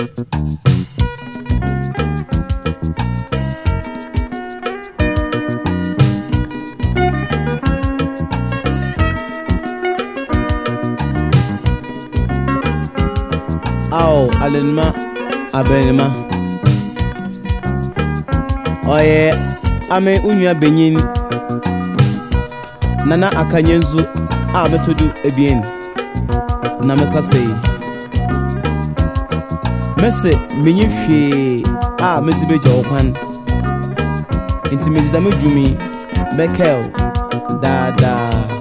أو على الماء abịa n'ima oye ame unyu na nana akanye nzu a ebien na mekasei mɛsɛ menye hwee a mɛsi bɛgya wo kwan nti mɛsi dame dwumi bɛkɛw daadaa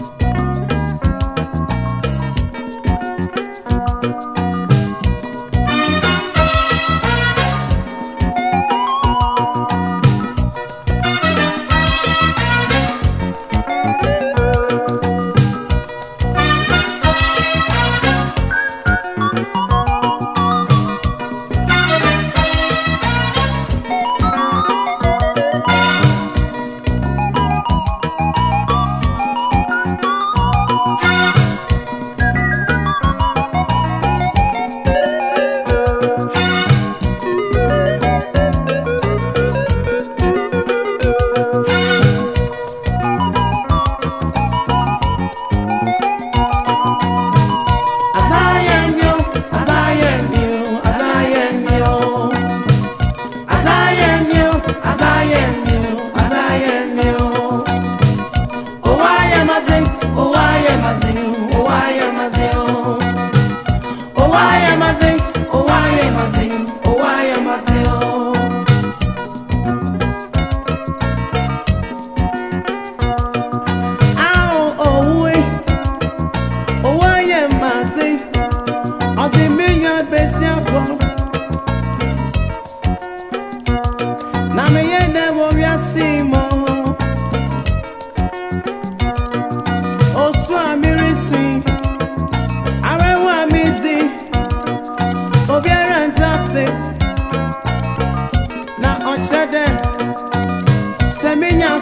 Oh, I am a oh, I am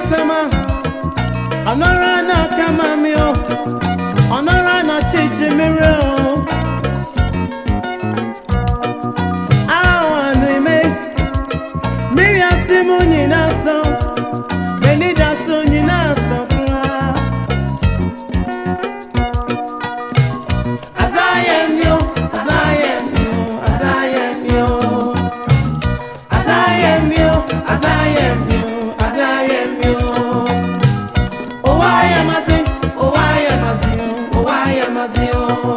summer. Honora na kama mi o. Honora na titi mi re o. Awa ni me. Mi ya simu ni na so. Me ni da so ni na so kura. Brasil.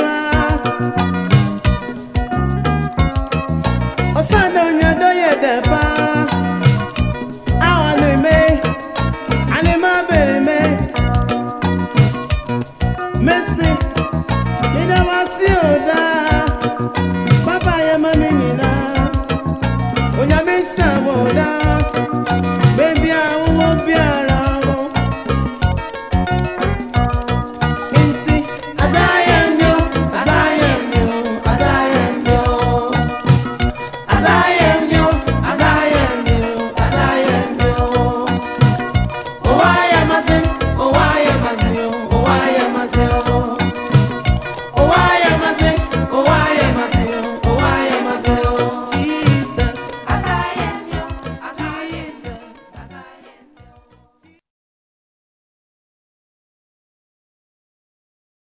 lá.